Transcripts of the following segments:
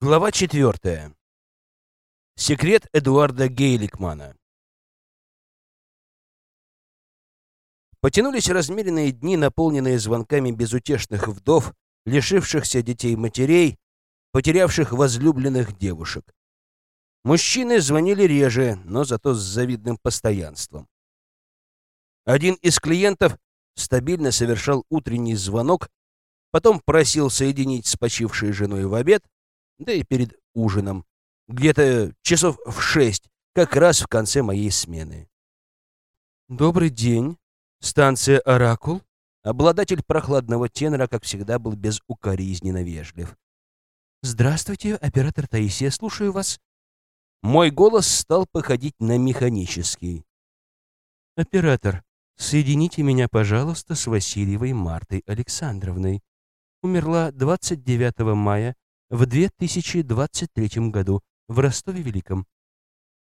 Глава четвертая. Секрет Эдуарда Гейликмана. Потянулись размеренные дни, наполненные звонками безутешных вдов, лишившихся детей матерей, потерявших возлюбленных девушек. Мужчины звонили реже, но зато с завидным постоянством. Один из клиентов стабильно совершал утренний звонок, потом просил соединить с почившей женой в обед, да и перед ужином, где-то часов в шесть, как раз в конце моей смены. «Добрый день. Станция «Оракул». Обладатель прохладного тенора, как всегда, был безукоризненно вежлив. «Здравствуйте, оператор Таисия, слушаю вас». Мой голос стал походить на механический. «Оператор, соедините меня, пожалуйста, с Васильевой Мартой Александровной. Умерла 29 мая в 2023 году в Ростове-Великом.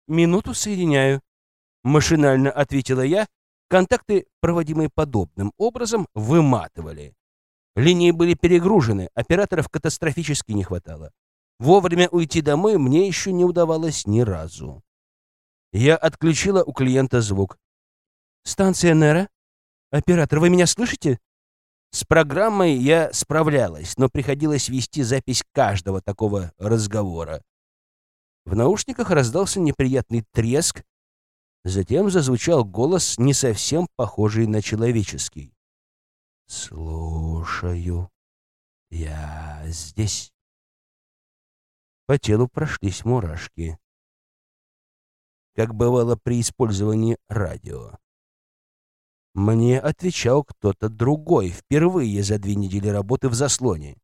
«Минуту соединяю», — машинально ответила я. Контакты, проводимые подобным образом, выматывали. Линии были перегружены, операторов катастрофически не хватало. Вовремя уйти домой мне еще не удавалось ни разу. Я отключила у клиента звук. «Станция Нера? Оператор, вы меня слышите?» С программой я справлялась, но приходилось вести запись каждого такого разговора. В наушниках раздался неприятный треск, затем зазвучал голос, не совсем похожий на человеческий. «Слушаю. Я здесь». По телу прошлись мурашки. Как бывало при использовании радио. Мне отвечал кто-то другой, впервые за две недели работы в заслоне.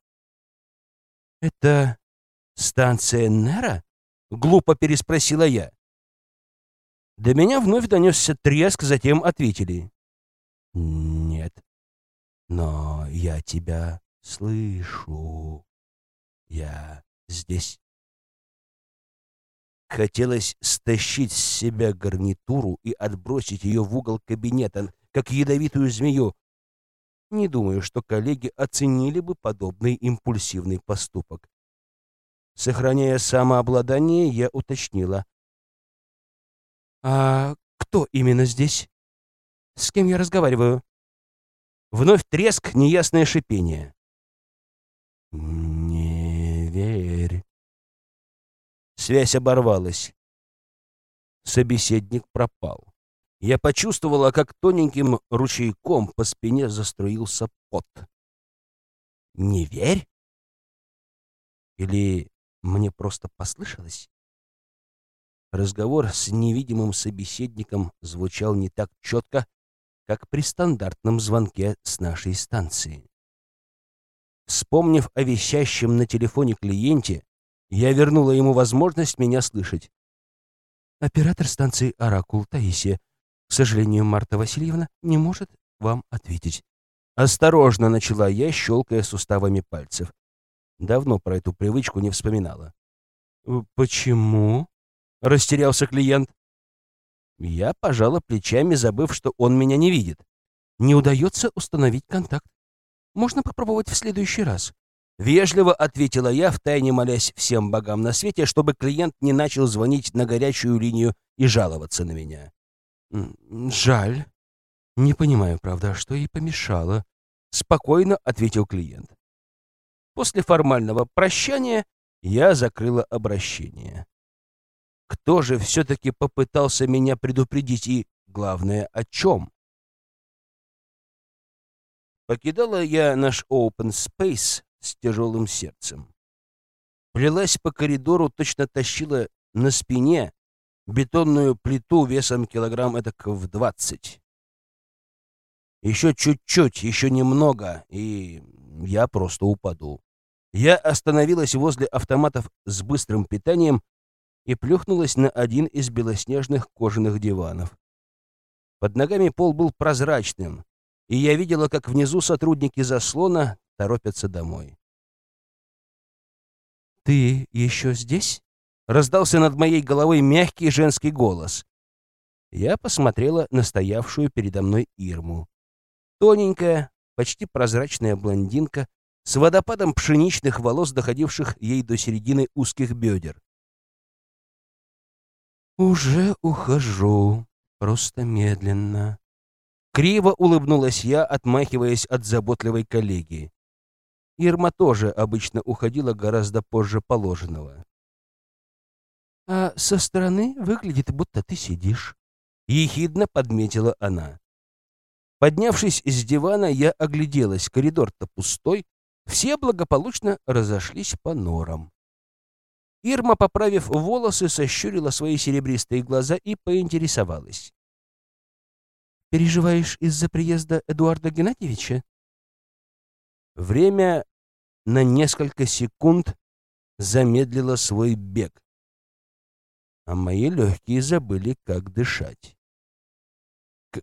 «Это станция Нера?» — глупо переспросила я. До меня вновь донесся треск, затем ответили. «Нет, но я тебя слышу. Я здесь». Хотелось стащить с себя гарнитуру и отбросить ее в угол кабинета, как ядовитую змею. Не думаю, что коллеги оценили бы подобный импульсивный поступок. Сохраняя самообладание, я уточнила. «А кто именно здесь? С кем я разговариваю?» Вновь треск, неясное шипение. «Не верь». Связь оборвалась. Собеседник пропал. Я почувствовала, как тоненьким ручейком по спине заструился пот. «Не верь?» Или мне просто послышалось? Разговор с невидимым собеседником звучал не так четко, как при стандартном звонке с нашей станции. Вспомнив о вещащем на телефоне клиенте, я вернула ему возможность меня слышать. «Оператор станции «Оракул» Таисия к сожалению, Марта Васильевна не может вам ответить. Осторожно начала я, щелкая суставами пальцев. Давно про эту привычку не вспоминала. «Э, «Почему?» — растерялся клиент. Я пожала плечами, забыв, что он меня не видит. Не удается установить контакт. Можно попробовать в следующий раз. Вежливо ответила я, втайне молясь всем богам на свете, чтобы клиент не начал звонить на горячую линию и жаловаться на меня. «Жаль. Не понимаю, правда, что ей помешало», — спокойно ответил клиент. После формального прощания я закрыла обращение. Кто же все-таки попытался меня предупредить и, главное, о чем? Покидала я наш open space с тяжелым сердцем. Плелась по коридору, точно тащила на спине бетонную плиту весом килограмм этак в двадцать. Еще чуть-чуть, еще немного, и я просто упаду. Я остановилась возле автоматов с быстрым питанием и плюхнулась на один из белоснежных кожаных диванов. Под ногами пол был прозрачным, и я видела, как внизу сотрудники заслона торопятся домой. «Ты еще здесь?» Раздался над моей головой мягкий женский голос. Я посмотрела на стоявшую передо мной Ирму. Тоненькая, почти прозрачная блондинка с водопадом пшеничных волос, доходивших ей до середины узких бедер. «Уже ухожу, просто медленно». Криво улыбнулась я, отмахиваясь от заботливой коллеги. Ирма тоже обычно уходила гораздо позже положенного. «А со стороны выглядит, будто ты сидишь», — ехидно подметила она. Поднявшись с дивана, я огляделась. Коридор-то пустой, все благополучно разошлись по норам. Ирма, поправив волосы, сощурила свои серебристые глаза и поинтересовалась. «Переживаешь из-за приезда Эдуарда Геннадьевича?» Время на несколько секунд замедлило свой бег, а мои легкие забыли, как дышать. К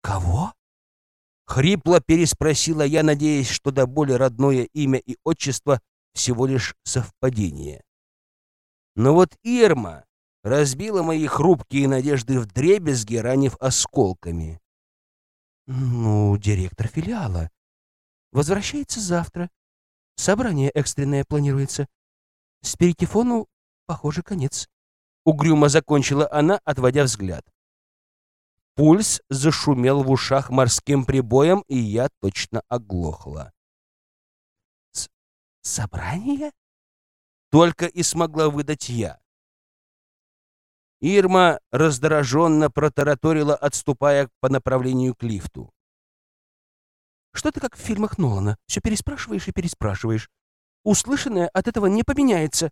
«Кого?» — хрипло переспросила я, надеясь, что до боли родное имя и отчество всего лишь совпадение. Но вот Ирма разбила мои хрупкие надежды в дребезги, ранив осколками. «Ну, директор филиала. Возвращается завтра. Собрание экстренное планируется. Спиритифону, похоже, конец». Угрюмо закончила она, отводя взгляд. Пульс зашумел в ушах морским прибоем, и я точно оглохла. «Собрание?» Только и смогла выдать я. Ирма раздраженно протараторила, отступая по направлению к лифту. «Что ты как в фильмах Нолана? Все переспрашиваешь и переспрашиваешь. Услышанное от этого не поменяется».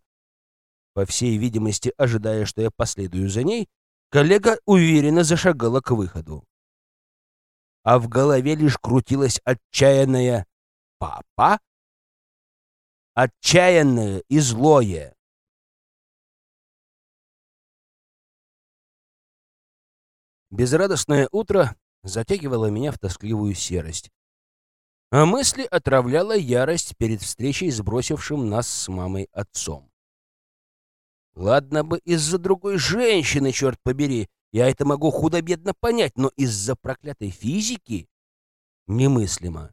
По всей видимости, ожидая, что я последую за ней, Коллега уверенно зашагала к выходу. А в голове лишь крутилась отчаянная «Папа?» Отчаянное и злое. Безрадостное утро затягивало меня в тоскливую серость, а мысли отравляла ярость перед встречей с бросившим нас с мамой отцом. Ладно бы из-за другой женщины, черт побери, я это могу худо-бедно понять, но из-за проклятой физики немыслимо.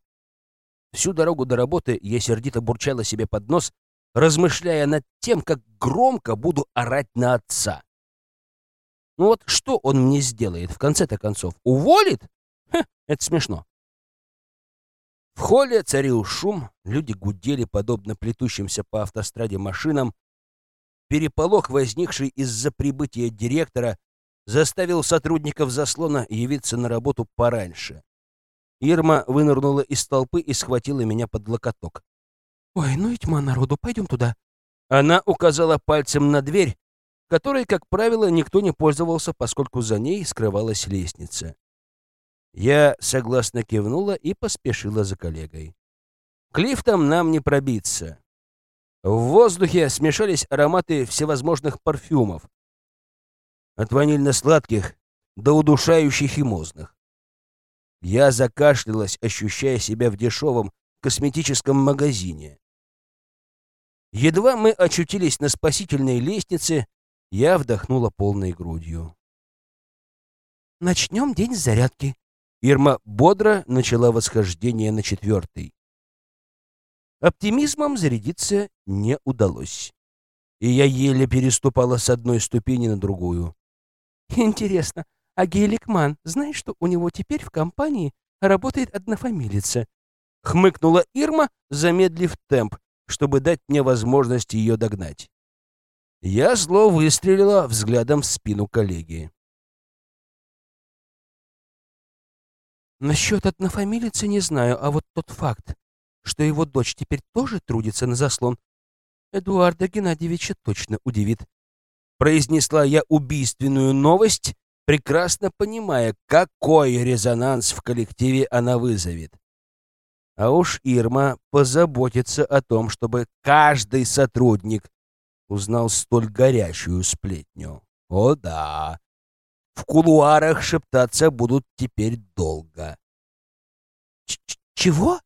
Всю дорогу до работы я сердито бурчала себе под нос, размышляя над тем, как громко буду орать на отца. Ну вот что он мне сделает в конце-то концов? Уволит? Хе, это смешно. В холле царил шум, люди гудели, подобно плетущимся по автостраде машинам, Переполох, возникший из-за прибытия директора, заставил сотрудников заслона явиться на работу пораньше. Ирма вынырнула из толпы и схватила меня под локоток. «Ой, ну и тьма народу, пойдем туда». Она указала пальцем на дверь, которой, как правило, никто не пользовался, поскольку за ней скрывалась лестница. Я согласно кивнула и поспешила за коллегой. К лифтам нам не пробиться. В воздухе смешались ароматы всевозможных парфюмов. От ванильно-сладких до удушающих и мозных. Я закашлялась, ощущая себя в дешевом косметическом магазине. Едва мы очутились на спасительной лестнице, я вдохнула полной грудью. «Начнем день с зарядки». Ирма бодро начала восхождение на четвертый. Оптимизмом зарядиться не удалось. И я еле переступала с одной ступени на другую. Интересно, а Гейликман, знаешь, что у него теперь в компании работает однофамилица? Хмыкнула Ирма, замедлив темп, чтобы дать мне возможность ее догнать. Я зло выстрелила взглядом в спину коллеги. Насчет однофамилицы не знаю, а вот тот факт, что его дочь теперь тоже трудится на заслон, Эдуарда Геннадьевича точно удивит. Произнесла я убийственную новость, прекрасно понимая, какой резонанс в коллективе она вызовет. А уж Ирма позаботится о том, чтобы каждый сотрудник узнал столь горячую сплетню. О да, в кулуарах шептаться будут теперь долго. Ч -ч «Чего?»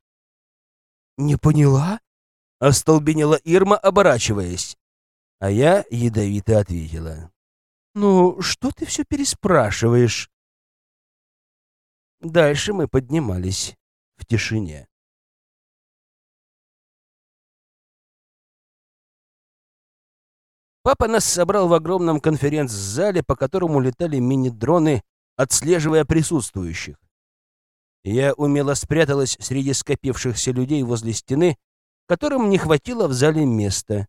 «Не поняла?» — остолбенела Ирма, оборачиваясь. А я ядовито ответила. «Ну, что ты все переспрашиваешь?» Дальше мы поднимались в тишине. Папа нас собрал в огромном конференц-зале, по которому летали мини-дроны, отслеживая присутствующих. Я умело спряталась среди скопившихся людей возле стены, которым не хватило в зале места.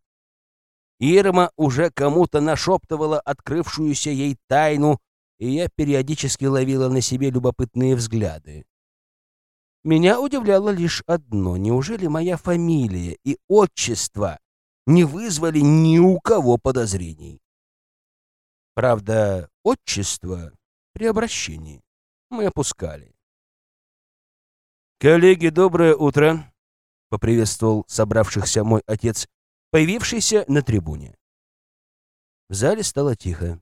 Ирма уже кому-то нашептывала открывшуюся ей тайну, и я периодически ловила на себе любопытные взгляды. Меня удивляло лишь одно. Неужели моя фамилия и отчество не вызвали ни у кого подозрений? Правда, отчество при обращении мы опускали. «Коллеги, доброе утро!» — поприветствовал собравшихся мой отец, появившийся на трибуне. В зале стало тихо.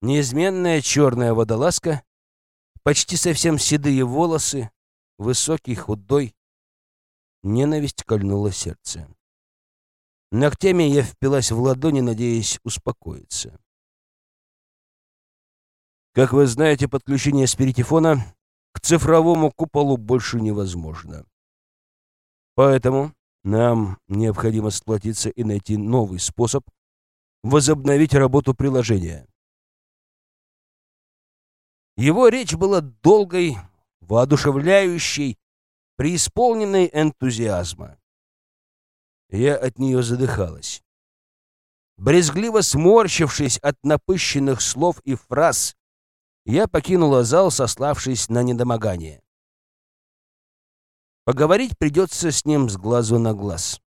Неизменная черная водолазка, почти совсем седые волосы, высокий, худой. Ненависть кольнула сердце. Ногтями я впилась в ладони, надеясь успокоиться. Как вы знаете, подключение спиритифона цифровому куполу больше невозможно. Поэтому нам необходимо сплотиться и найти новый способ возобновить работу приложения. Его речь была долгой, воодушевляющей, преисполненной энтузиазма. Я от нее задыхалась. Брезгливо сморщившись от напыщенных слов и фраз, я покинула зал, сославшись на недомогание. Поговорить придется с ним с глазу на глаз.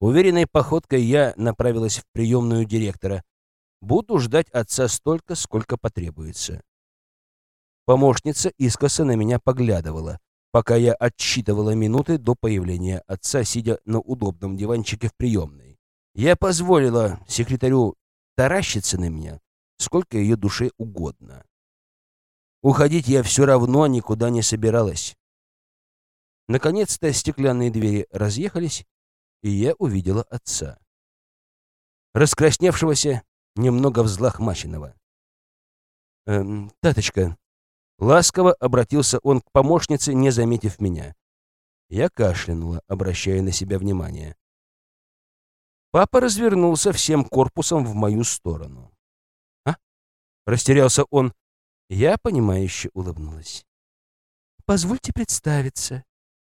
Уверенной походкой я направилась в приемную директора. Буду ждать отца столько, сколько потребуется. Помощница искоса на меня поглядывала, пока я отсчитывала минуты до появления отца, сидя на удобном диванчике в приемной. Я позволила секретарю таращиться на меня, сколько ее душе угодно. Уходить я все равно никуда не собиралась. Наконец-то стеклянные двери разъехались, и я увидела отца. Раскрасневшегося, немного взлохмаченного. «Эм, «Таточка», — ласково обратился он к помощнице, не заметив меня. Я кашлянула, обращая на себя внимание. Папа развернулся всем корпусом в мою сторону. Растерялся он. Я, понимающе улыбнулась. «Позвольте представиться.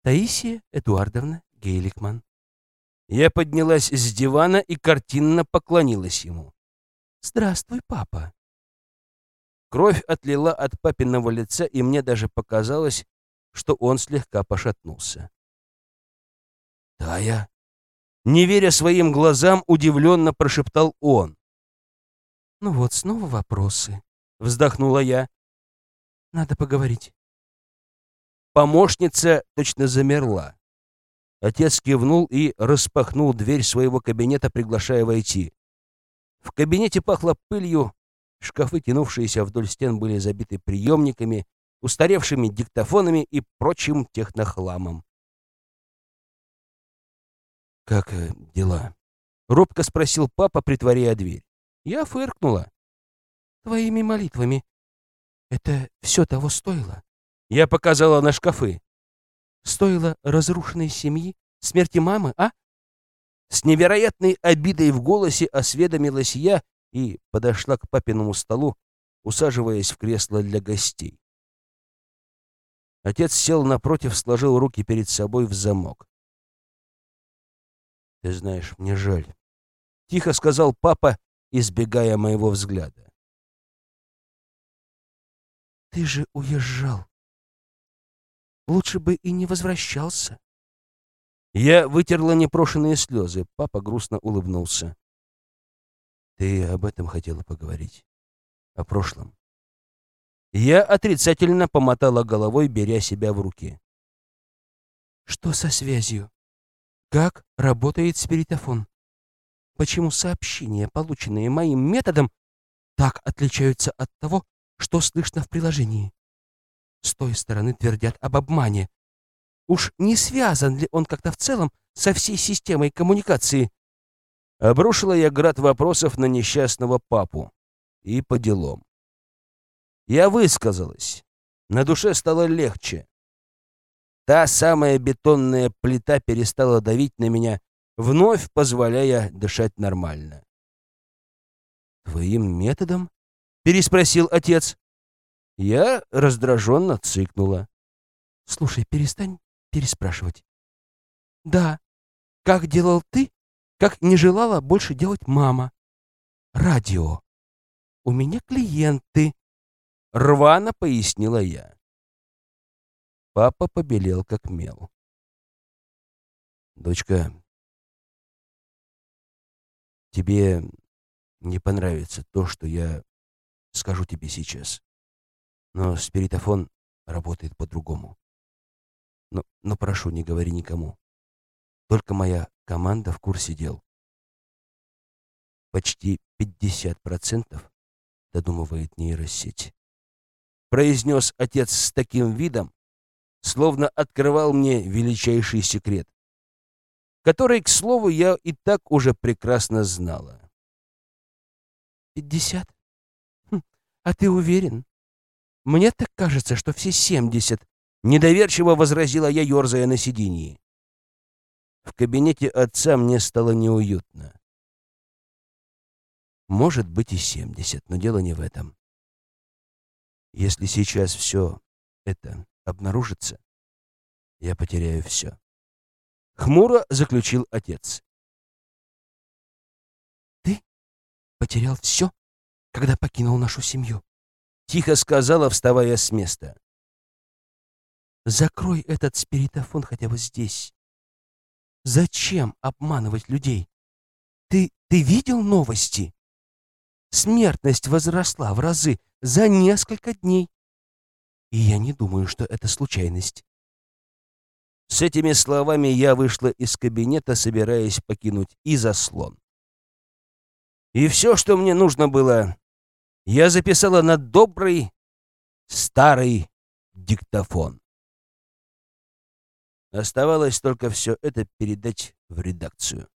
Таисия Эдуардовна Гейликман. Я поднялась с дивана и картинно поклонилась ему. «Здравствуй, папа». Кровь отлила от папиного лица, и мне даже показалось, что он слегка пошатнулся. «Тая?» Не веря своим глазам, удивленно прошептал он. «Ну вот, снова вопросы», — вздохнула я. «Надо поговорить». Помощница точно замерла. Отец кивнул и распахнул дверь своего кабинета, приглашая войти. В кабинете пахло пылью, шкафы, тянувшиеся вдоль стен, были забиты приемниками, устаревшими диктофонами и прочим технохламом. «Как э, дела?» — робко спросил папа, притворяя дверь. Я фыркнула. «Твоими молитвами. Это все того стоило?» Я показала на шкафы. Стоило разрушенной семьи, смерти мамы, а? С невероятной обидой в голосе осведомилась я и подошла к папиному столу, усаживаясь в кресло для гостей. Отец сел напротив, сложил руки перед собой в замок. «Ты знаешь, мне жаль», — тихо сказал папа, избегая моего взгляда. «Ты же уезжал», Лучше бы и не возвращался. Я вытерла непрошенные слезы. Папа грустно улыбнулся. Ты об этом хотела поговорить? О прошлом? Я отрицательно помотала головой, беря себя в руки. Что со связью? Как работает спиритофон? Почему сообщения, полученные моим методом, так отличаются от того, что слышно в приложении? С той стороны твердят об обмане. Уж не связан ли он как-то в целом со всей системой коммуникации? Обрушила я град вопросов на несчастного папу. И по делам. Я высказалась. На душе стало легче. Та самая бетонная плита перестала давить на меня, вновь позволяя дышать нормально. «Твоим методом?» — переспросил отец. Я раздраженно цыкнула. «Слушай, перестань переспрашивать». «Да, как делал ты, как не желала больше делать мама. Радио. У меня клиенты», — рвано пояснила я. Папа побелел, как мел. «Дочка, тебе не понравится то, что я скажу тебе сейчас. Но спиритофон работает по-другому. Но, но прошу, не говори никому. Только моя команда в курсе дел. Почти 50% додумывает нейросеть. Произнес отец с таким видом, словно открывал мне величайший секрет, который, к слову, я и так уже прекрасно знала. «Пятьдесят? Хм, а ты уверен? Мне так кажется, что все семьдесят», — недоверчиво возразила я, ерзая на сиденье. В кабинете отца мне стало неуютно. Может быть и семьдесят, но дело не в этом. Если сейчас все это обнаружится, я потеряю все. Хмуро заключил отец. Ты потерял все, когда покинул нашу семью? Тихо сказала, вставая с места. Закрой этот спиритофон хотя бы здесь. Зачем обманывать людей? Ты, ты видел новости? Смертность возросла в разы за несколько дней. И я не думаю, что это случайность. С этими словами я вышла из кабинета, собираясь покинуть и заслон. И все, что мне нужно было, я записала на добрый старый диктофон. Оставалось только все это передать в редакцию.